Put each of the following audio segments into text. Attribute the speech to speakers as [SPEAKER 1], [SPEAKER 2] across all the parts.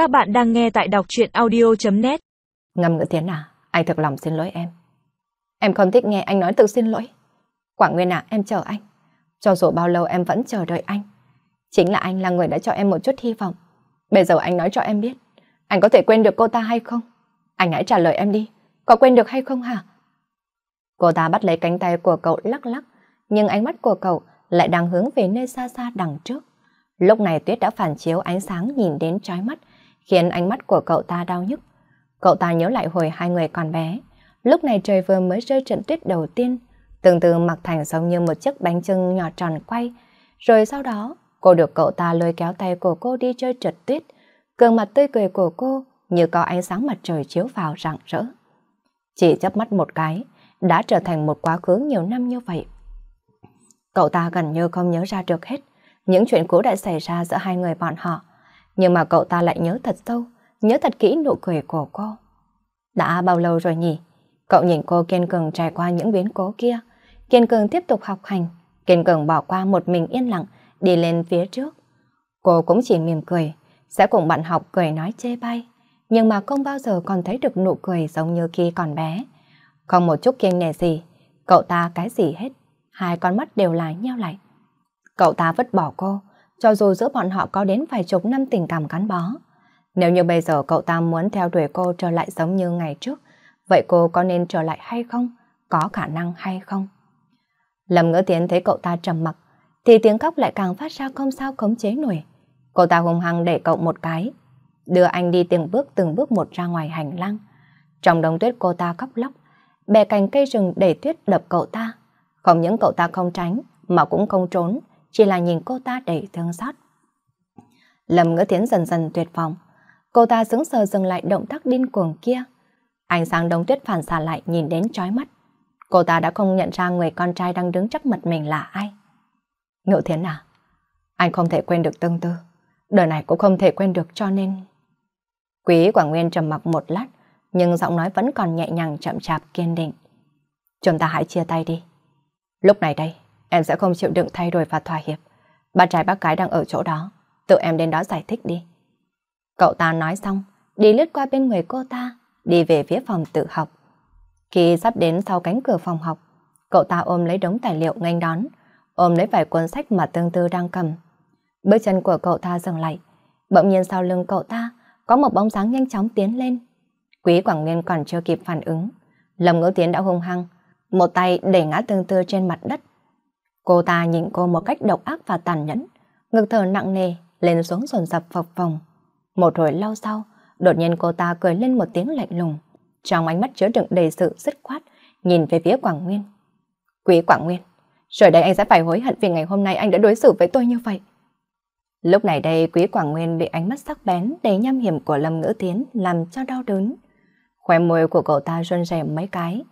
[SPEAKER 1] Các bạn đang nghe tại đọc truyện audio.net
[SPEAKER 2] Ngâm ngữ tiến à, anh thực lòng xin lỗi em. Em không thích nghe anh nói tự xin lỗi. Quảng Nguyên à, em chờ anh. Cho dù bao lâu em vẫn chờ đợi anh. Chính là anh là người đã cho em một chút hy vọng. Bây giờ anh nói cho em biết, anh có thể quên được cô ta hay không? Anh hãy trả lời em đi, có quên được hay không hả? Cô ta bắt lấy cánh tay của cậu lắc lắc, nhưng ánh mắt của cậu lại đang hướng về nơi xa xa đằng trước. Lúc này tuyết đã phản chiếu ánh sáng nhìn đến trói mắt, khiến ánh mắt của cậu ta đau nhức. Cậu ta nhớ lại hồi hai người còn bé. Lúc này trời vừa mới rơi trận tuyết đầu tiên, từng từ mặc thành giống như một chiếc bánh trưng nhỏ tròn quay. Rồi sau đó, cô được cậu ta lôi kéo tay của cô đi chơi trượt tuyết. Cường mặt tươi cười của cô như có ánh sáng mặt trời chiếu vào rạng rỡ. Chỉ chớp mắt một cái, đã trở thành một quá khứ nhiều năm như vậy. Cậu ta gần như không nhớ ra được hết những chuyện cũ đã xảy ra giữa hai người bọn họ. Nhưng mà cậu ta lại nhớ thật sâu, nhớ thật kỹ nụ cười của cô. Đã bao lâu rồi nhỉ? Cậu nhìn cô kiên cường trải qua những biến cố kia. Kiên cường tiếp tục học hành. Kiên cường bỏ qua một mình yên lặng, đi lên phía trước. Cô cũng chỉ mỉm cười, sẽ cùng bạn học cười nói chê bai. Nhưng mà không bao giờ còn thấy được nụ cười giống như khi còn bé. Không một chút kiêng nề gì, cậu ta cái gì hết. Hai con mắt đều là nhau lại. Cậu ta vứt bỏ cô, cho dù giữa bọn họ có đến vài chục năm tình cảm gắn bó. Nếu như bây giờ cậu ta muốn theo đuổi cô trở lại giống như ngày trước, vậy cô có nên trở lại hay không? Có khả năng hay không? Lâm ngỡ tiến thấy cậu ta trầm mặc, thì tiếng khóc lại càng phát ra không sao khống chế nổi. Cậu ta hùng hăng để cậu một cái, đưa anh đi từng bước từng bước một ra ngoài hành lang. Trong đống tuyết cô ta khóc lóc, bè cành cây rừng đẩy tuyết đập cậu ta. Không những cậu ta không tránh, mà cũng không trốn, chỉ là nhìn cô ta đầy thương xót. Lâm ngỡ thiến dần dần tuyệt vọng. Cô ta sững sờ dừng lại động tác điên cuồng kia. Ánh sáng đông tuyết phản xạ lại nhìn đến chói mắt. Cô ta đã không nhận ra người con trai đang đứng trước mặt mình là ai. ngữ thiến à? Anh không thể quên được tương tư. Đời này cũng không thể quên được cho nên... Quý Quảng Nguyên trầm mặc một lát, nhưng giọng nói vẫn còn nhẹ nhàng chậm chạp kiên định. Chúng ta hãy chia tay đi. Lúc này đây, Em sẽ không chịu đựng thay đổi và thỏa hiệp. Ba trai bác gái đang ở chỗ đó. Tự em đến đó giải thích đi. Cậu ta nói xong, đi lướt qua bên người cô ta, đi về phía phòng tự học. Khi sắp đến sau cánh cửa phòng học, cậu ta ôm lấy đống tài liệu nghênh đón, ôm lấy vài cuốn sách mà tương tư đang cầm. Bước chân của cậu ta dừng lại, bỗng nhiên sau lưng cậu ta có một bóng dáng nhanh chóng tiến lên. Quý Quảng Nguyên còn chưa kịp phản ứng, Lâm Ngữ Tiến đã hung hăng, một tay đẩy ngã tương tư trên mặt đất, Cô ta nhìn cô một cách độc ác và tàn nhẫn, ngực thở nặng nề, lên xuống dồn dập phập phồng. Một hồi lâu sau, đột nhiên cô ta cười lên một tiếng lạnh lùng, trong ánh mắt chứa đựng đầy sự dứt khoát, nhìn về phía Quảng Nguyên. Quý Quảng Nguyên, rồi đây anh sẽ phải hối hận vì ngày hôm nay anh đã đối xử với tôi như vậy. Lúc này đây Quý Quảng Nguyên bị ánh mắt sắc bén đầy nham hiểm của Lâm Ngữ Tiến làm cho đau đớn. khóe môi của cậu ta run rẩy mấy cái,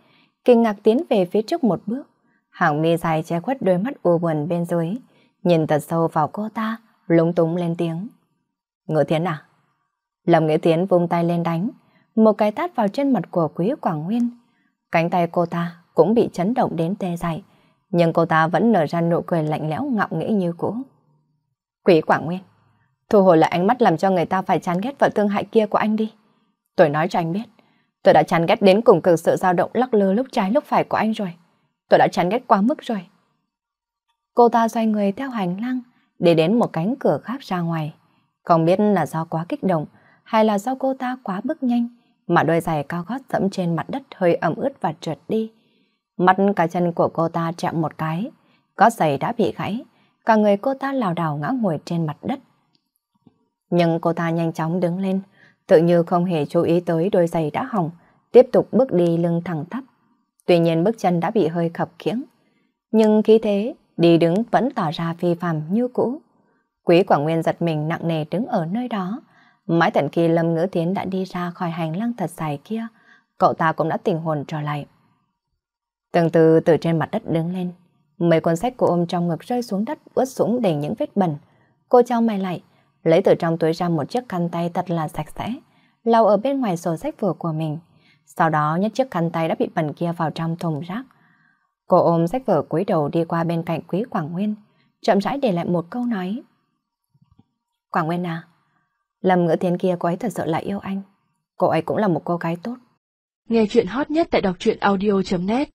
[SPEAKER 2] kinh ngạc tiến về phía trước một bước. Hàng mi dài che khuất đôi mắt u buồn bên dưới, nhìn thật sâu vào cô ta, lúng túng lên tiếng. Ngựa thiến à? Lâm nghĩa tiến vung tay lên đánh, một cái tát vào trên mặt của quý Quảng Nguyên. Cánh tay cô ta cũng bị chấn động đến tê dại, nhưng cô ta vẫn nở ra nụ cười lạnh lẽo ngạo nghễ như cũ. Quý Quảng Nguyên, thu hồi lại ánh mắt làm cho người ta phải chán ghét vợ thương hại kia của anh đi. Tôi nói cho anh biết, tôi đã chán ghét đến cùng cực sự dao động lắc lư lúc trái lúc phải của anh rồi. Tôi đã chán ghét quá mức rồi. Cô ta xoay người theo hành lang để đến một cánh cửa khác ra ngoài. Không biết là do quá kích động hay là do cô ta quá bước nhanh mà đôi giày cao gót dẫm trên mặt đất hơi ẩm ướt và trượt đi. Mắt cả chân của cô ta chạm một cái, gót giày đã bị gãy, cả người cô ta lảo đảo ngã ngồi trên mặt đất. Nhưng cô ta nhanh chóng đứng lên, tự như không hề chú ý tới đôi giày đã hỏng, tiếp tục bước đi lưng thẳng thấp. Tuy nhiên bước chân đã bị hơi khập khiễng. Nhưng khí thế, đi đứng vẫn tỏ ra phi phàm như cũ. Quý Quảng Nguyên giật mình nặng nề đứng ở nơi đó. Mãi tận khi Lâm Ngữ Tiến đã đi ra khỏi hành lang thật dài kia, cậu ta cũng đã tỉnh hồn trở lại. Từng từ từ trên mặt đất đứng lên, mấy cuốn sách cô ôm trong ngực rơi xuống đất ướt sũng đầy những vết bẩn. Cô trao mày lại, lấy từ trong túi ra một chiếc khăn tay thật là sạch sẽ, lau ở bên ngoài sổ sách vừa của mình. Sau đó nhét chiếc khăn tay đã bị bẩn kia vào trong thùng rác. Cô ôm sách vở cúi đầu đi qua bên cạnh quý Quảng Nguyên, chậm rãi để lại một câu nói. Quảng Nguyên à, Lâm ngữ tiến kia cô ấy thật sự là yêu anh. Cô ấy cũng là một cô gái tốt.
[SPEAKER 1] Nghe chuyện hot nhất tại đọc truyện audio.net